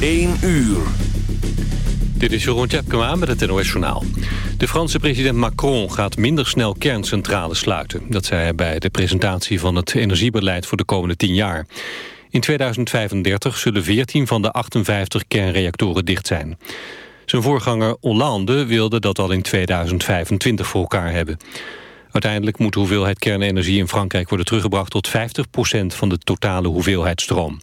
1 uur. Dit is Jeroen Tjepkema met het NOS Journaal. De Franse president Macron gaat minder snel kerncentrales sluiten. Dat zei hij bij de presentatie van het energiebeleid voor de komende 10 jaar. In 2035 zullen 14 van de 58 kernreactoren dicht zijn. Zijn voorganger Hollande wilde dat al in 2025 voor elkaar hebben. Uiteindelijk moet de hoeveelheid kernenergie in Frankrijk worden teruggebracht tot 50% van de totale hoeveelheid stroom.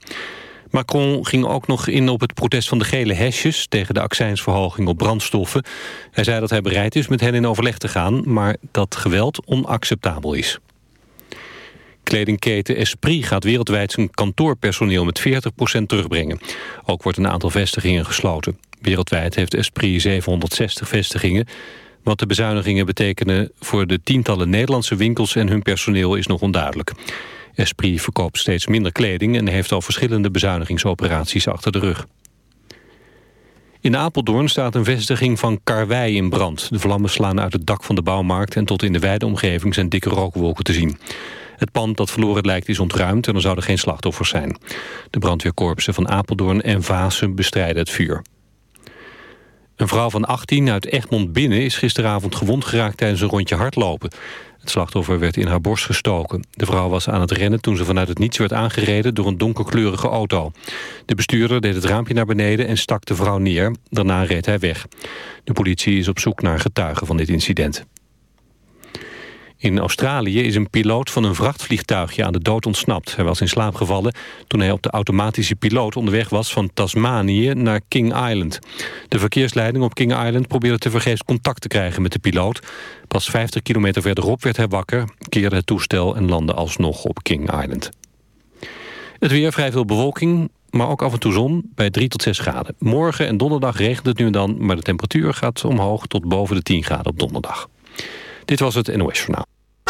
Macron ging ook nog in op het protest van de gele hesjes... tegen de accijnsverhoging op brandstoffen. Hij zei dat hij bereid is met hen in overleg te gaan... maar dat geweld onacceptabel is. Kledingketen Esprit gaat wereldwijd zijn kantoorpersoneel met 40% terugbrengen. Ook wordt een aantal vestigingen gesloten. Wereldwijd heeft Esprit 760 vestigingen. Wat de bezuinigingen betekenen voor de tientallen Nederlandse winkels en hun personeel is nog onduidelijk. Esprit verkoopt steeds minder kleding en heeft al verschillende bezuinigingsoperaties achter de rug. In Apeldoorn staat een vestiging van Karwei in brand. De vlammen slaan uit het dak van de bouwmarkt en tot in de wijde omgeving zijn dikke rookwolken te zien. Het pand dat verloren lijkt is ontruimd en er zouden geen slachtoffers zijn. De brandweerkorpsen van Apeldoorn en Vaassen bestrijden het vuur. Een vrouw van 18 uit Egmond Binnen is gisteravond gewond geraakt tijdens een rondje hardlopen. Het slachtoffer werd in haar borst gestoken. De vrouw was aan het rennen toen ze vanuit het niets werd aangereden door een donkerkleurige auto. De bestuurder deed het raampje naar beneden en stak de vrouw neer. Daarna reed hij weg. De politie is op zoek naar getuigen van dit incident. In Australië is een piloot van een vrachtvliegtuigje aan de dood ontsnapt. Hij was in slaap gevallen toen hij op de automatische piloot onderweg was van Tasmanië naar King Island. De verkeersleiding op King Island probeerde tevergeefs contact te krijgen met de piloot. Pas 50 kilometer verderop werd hij wakker, keerde het toestel en landde alsnog op King Island. Het weer vrij veel bewolking, maar ook af en toe zon bij 3 tot 6 graden. Morgen en donderdag regent het nu en dan, maar de temperatuur gaat omhoog tot boven de 10 graden op donderdag. Dit was het NOS Journaal.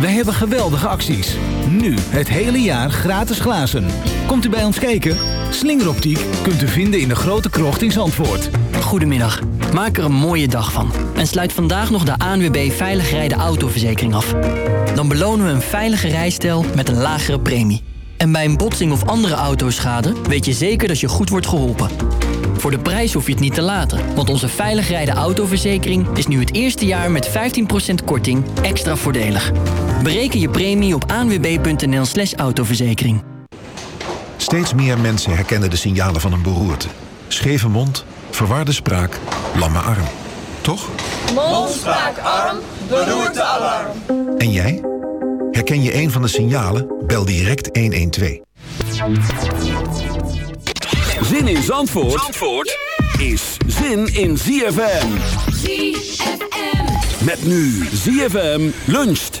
Wij hebben geweldige acties. Nu het hele jaar gratis glazen. Komt u bij ons kijken? Slingeroptiek kunt u vinden in de grote krocht in Zandvoort. Goedemiddag. Maak er een mooie dag van. En sluit vandaag nog de ANWB Veilig Rijden Autoverzekering af. Dan belonen we een veilige rijstijl met een lagere premie. En bij een botsing of andere autoschade weet je zeker dat je goed wordt geholpen. Voor de prijs hoef je het niet te laten, want onze Veilig Rijden Autoverzekering is nu het eerste jaar met 15% korting extra voordelig. Bereken je premie op anwb.nl slash autoverzekering. Steeds meer mensen herkennen de signalen van een beroerte. Scheve mond, verwarde spraak, lamme arm. Toch? Mond, spraak, arm, beroerte, alarm. En jij? Herken je een van de signalen? Bel direct 112. Zin in Zandvoort, Zandvoort is zin in ZFM. ZFM. Met nu ZFM luncht.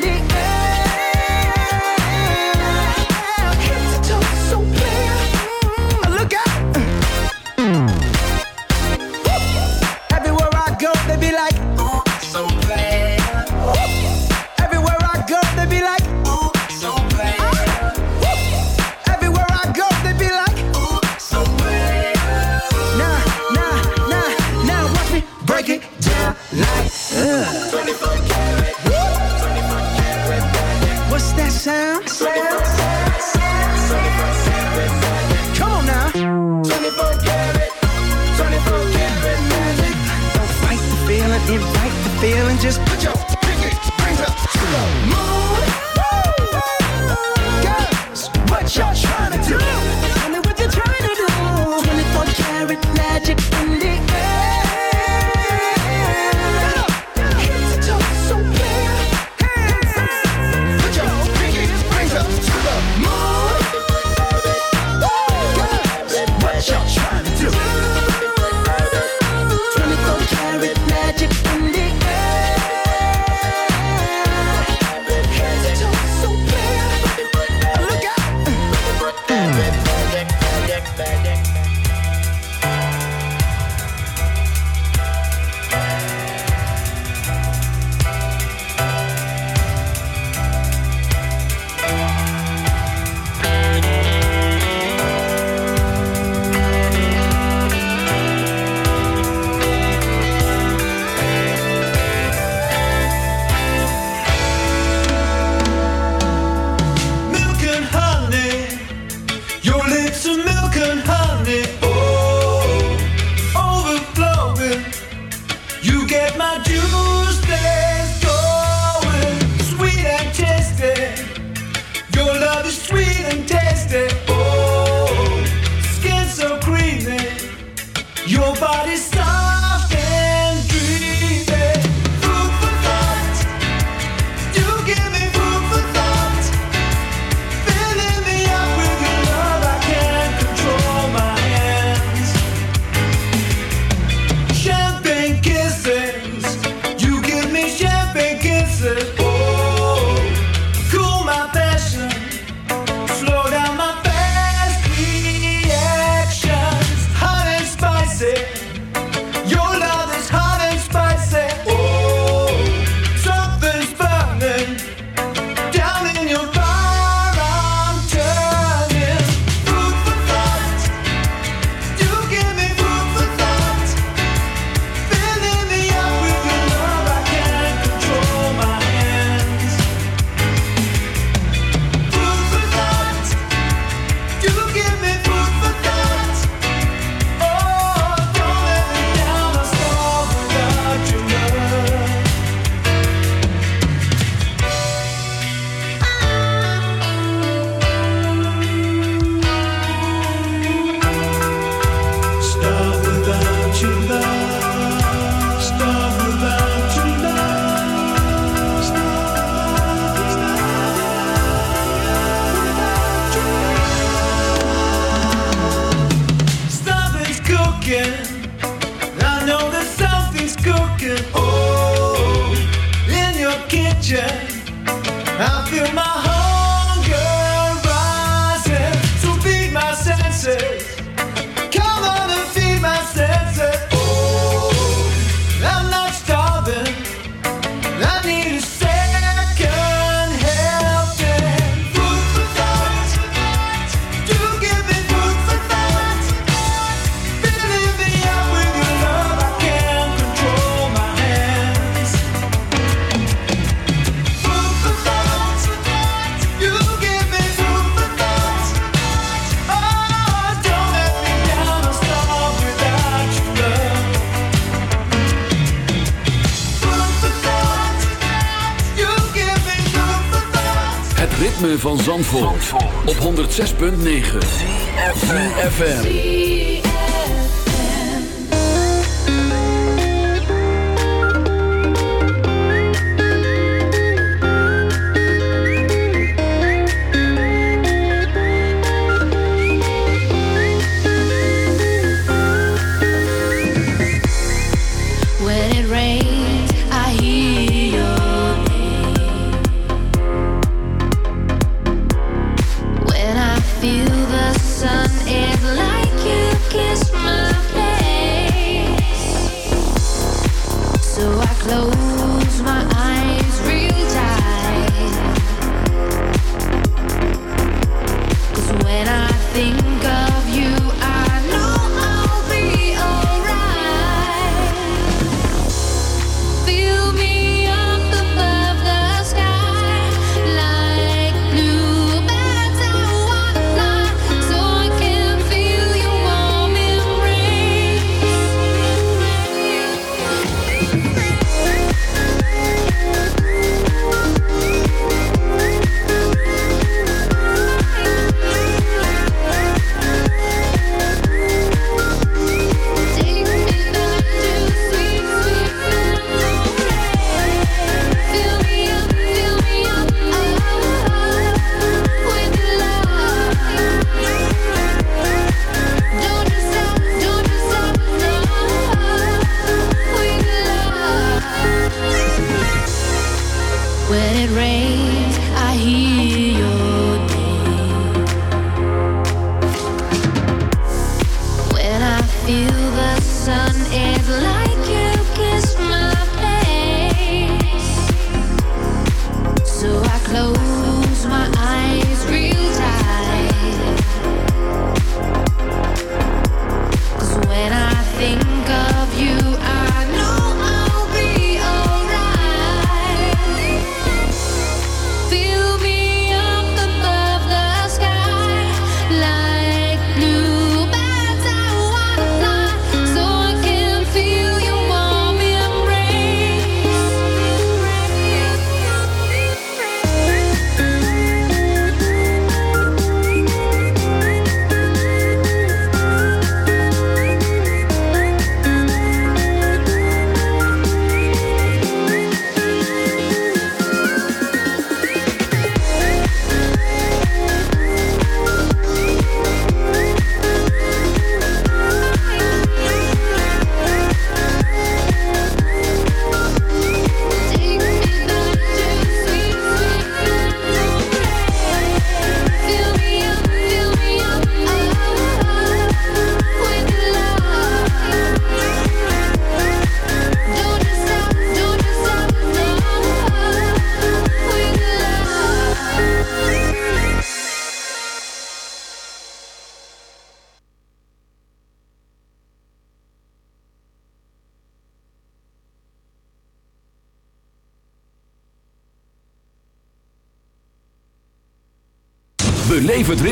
feeling just Op 106.9 FM.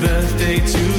Birthday to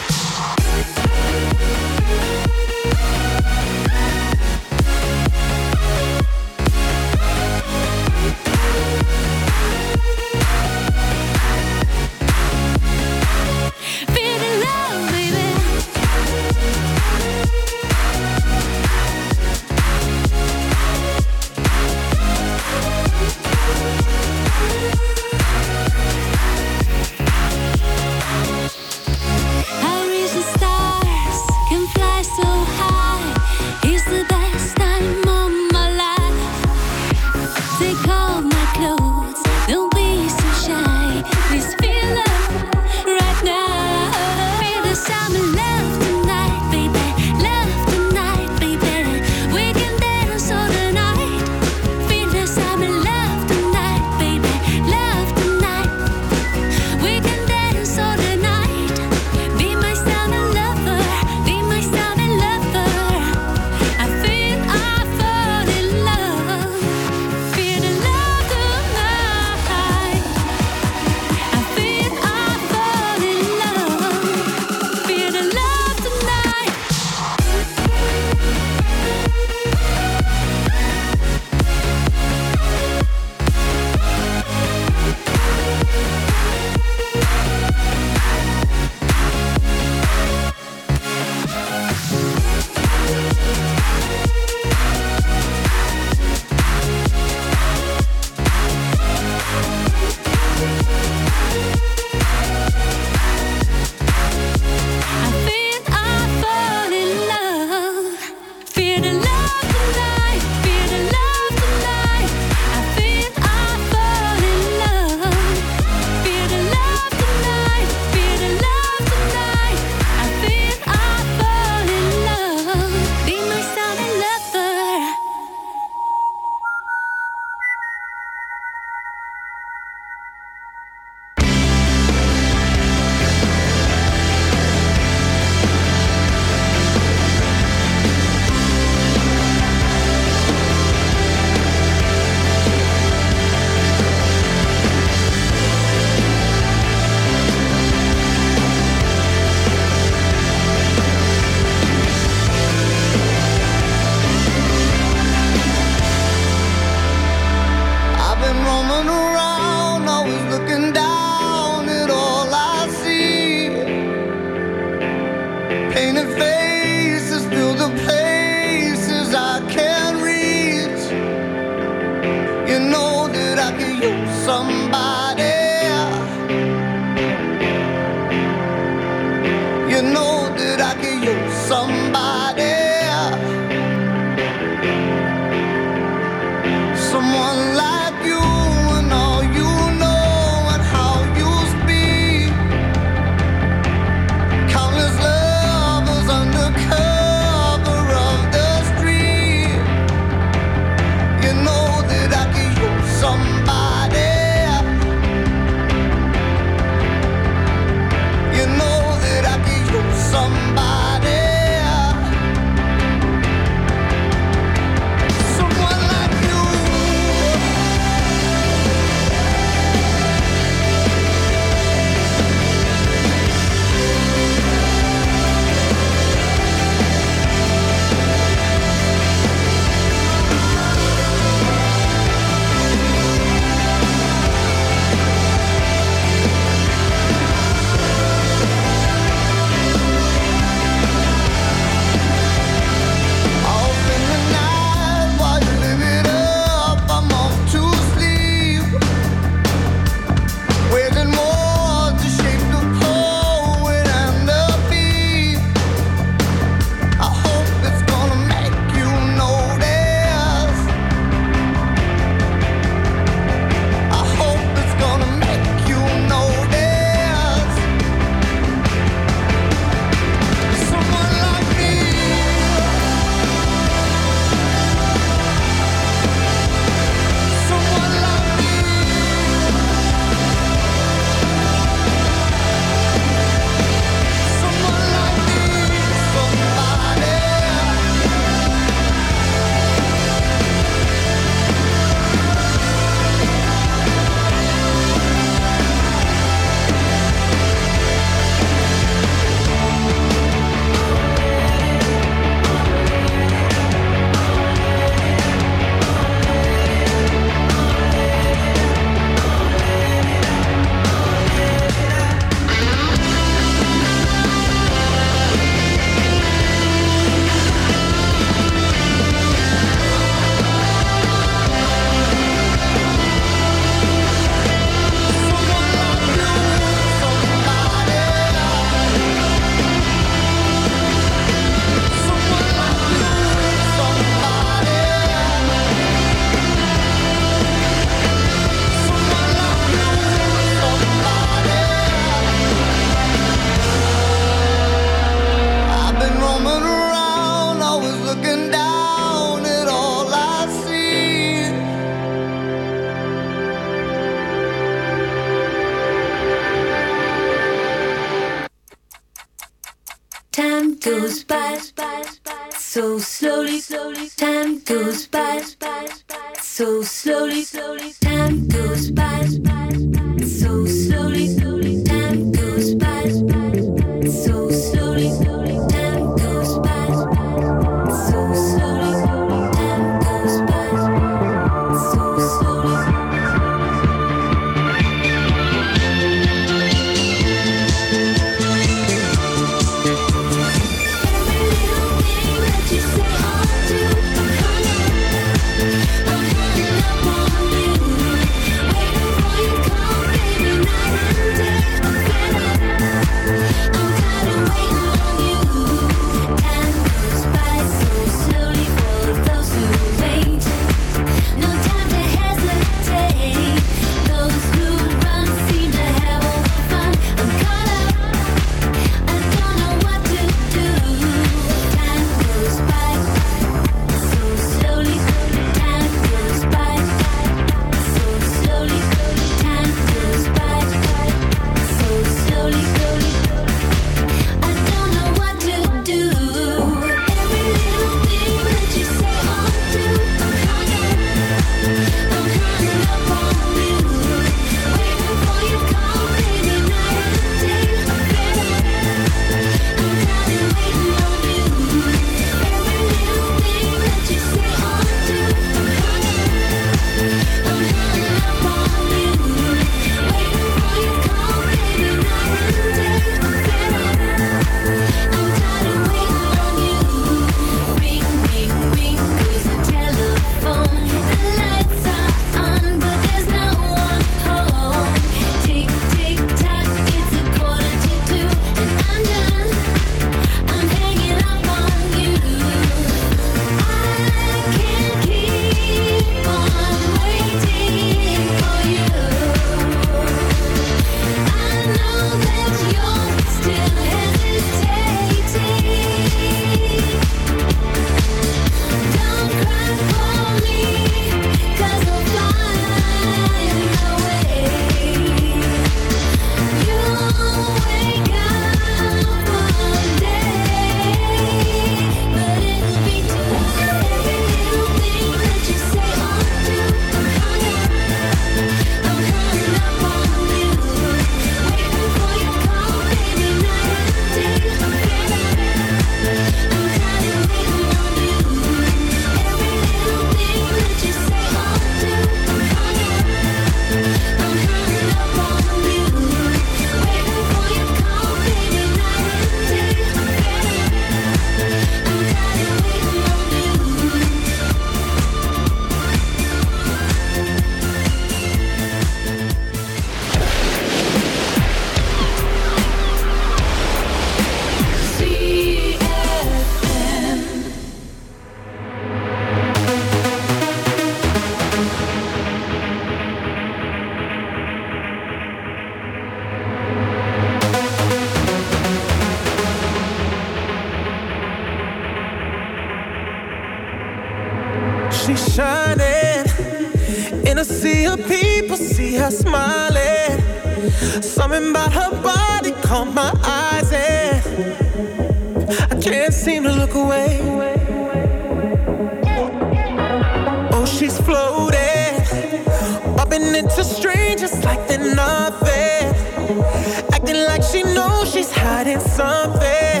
know she's hiding something.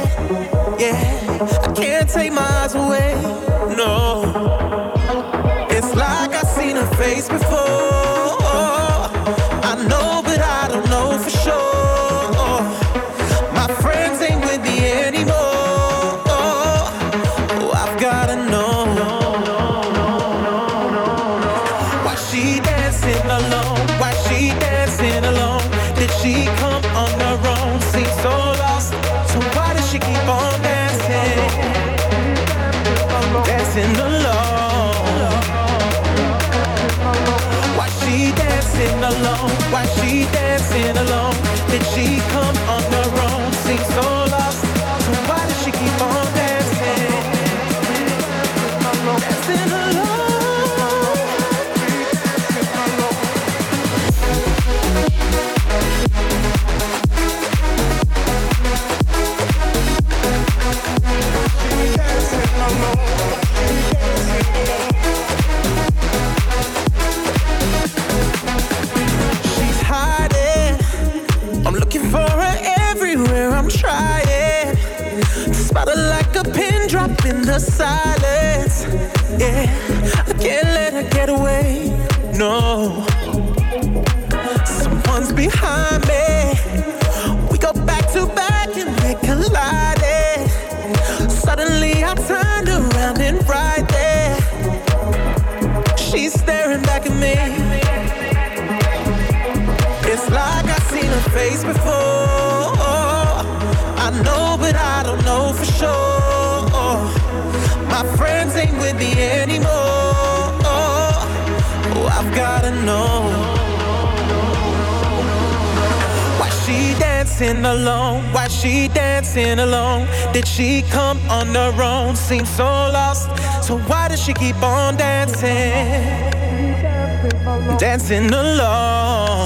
Yeah, I can't take my eyes away. No, it's like I've seen her face before. before. I know, but I don't know for sure. My friends ain't with me anymore. Oh, I've gotta know. Why she dancing alone? Why she dancing alone? Did she come on her own? Seems so lost. So why does she keep on dancing? Dancing alone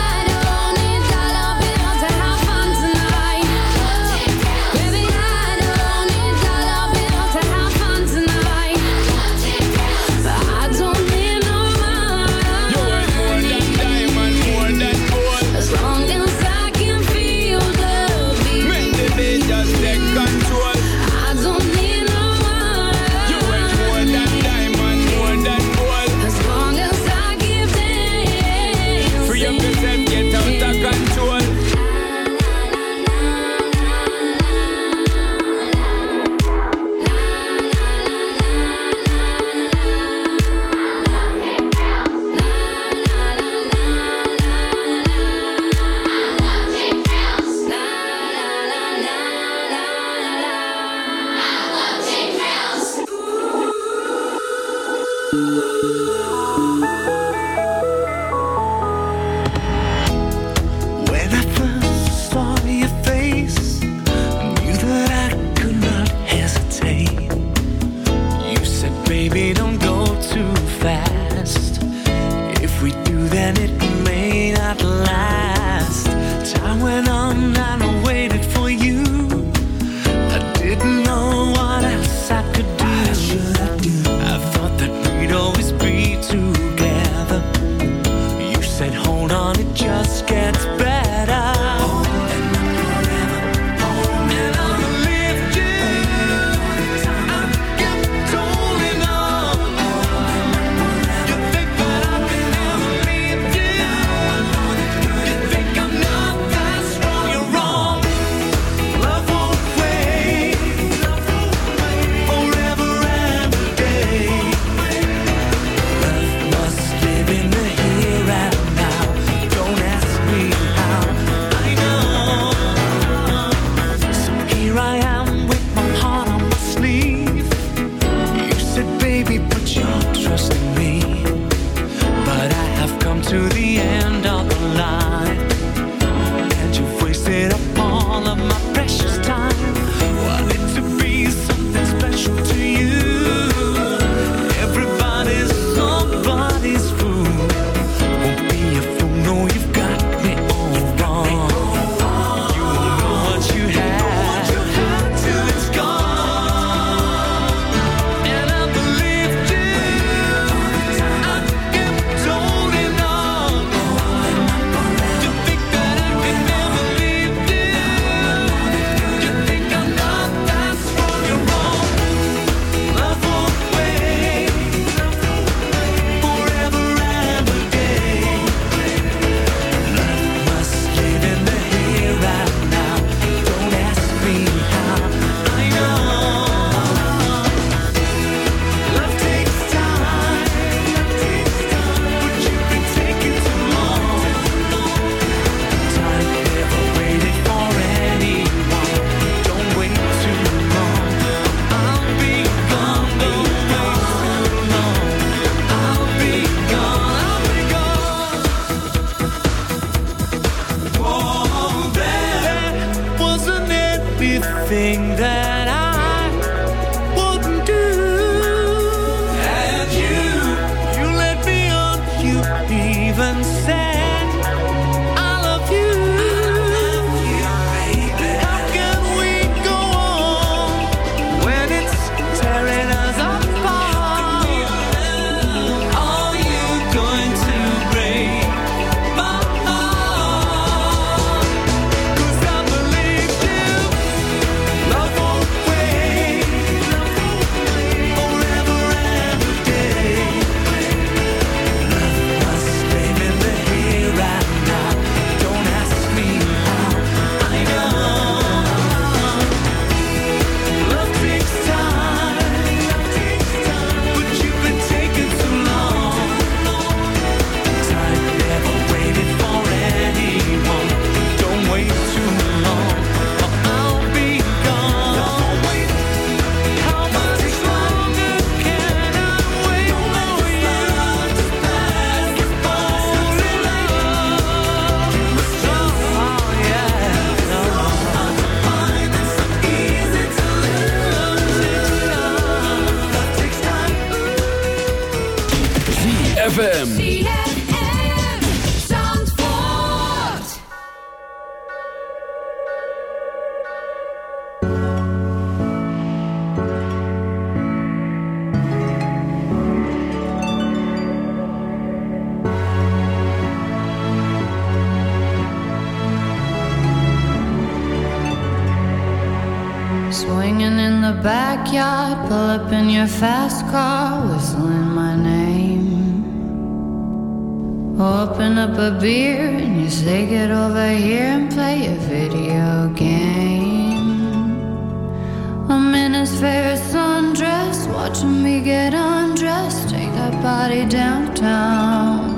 downtown.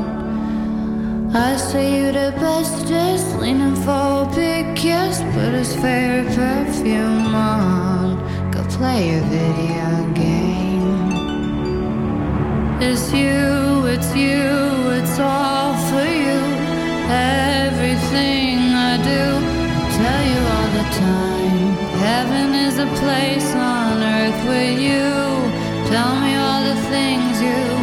I say you the bestest, leaning for a big kiss, put his favorite perfume on. Go play a video game. It's you, it's you, it's all for you. Everything I do, I tell you all the time. Heaven is a place on earth with you. Tell me all the things you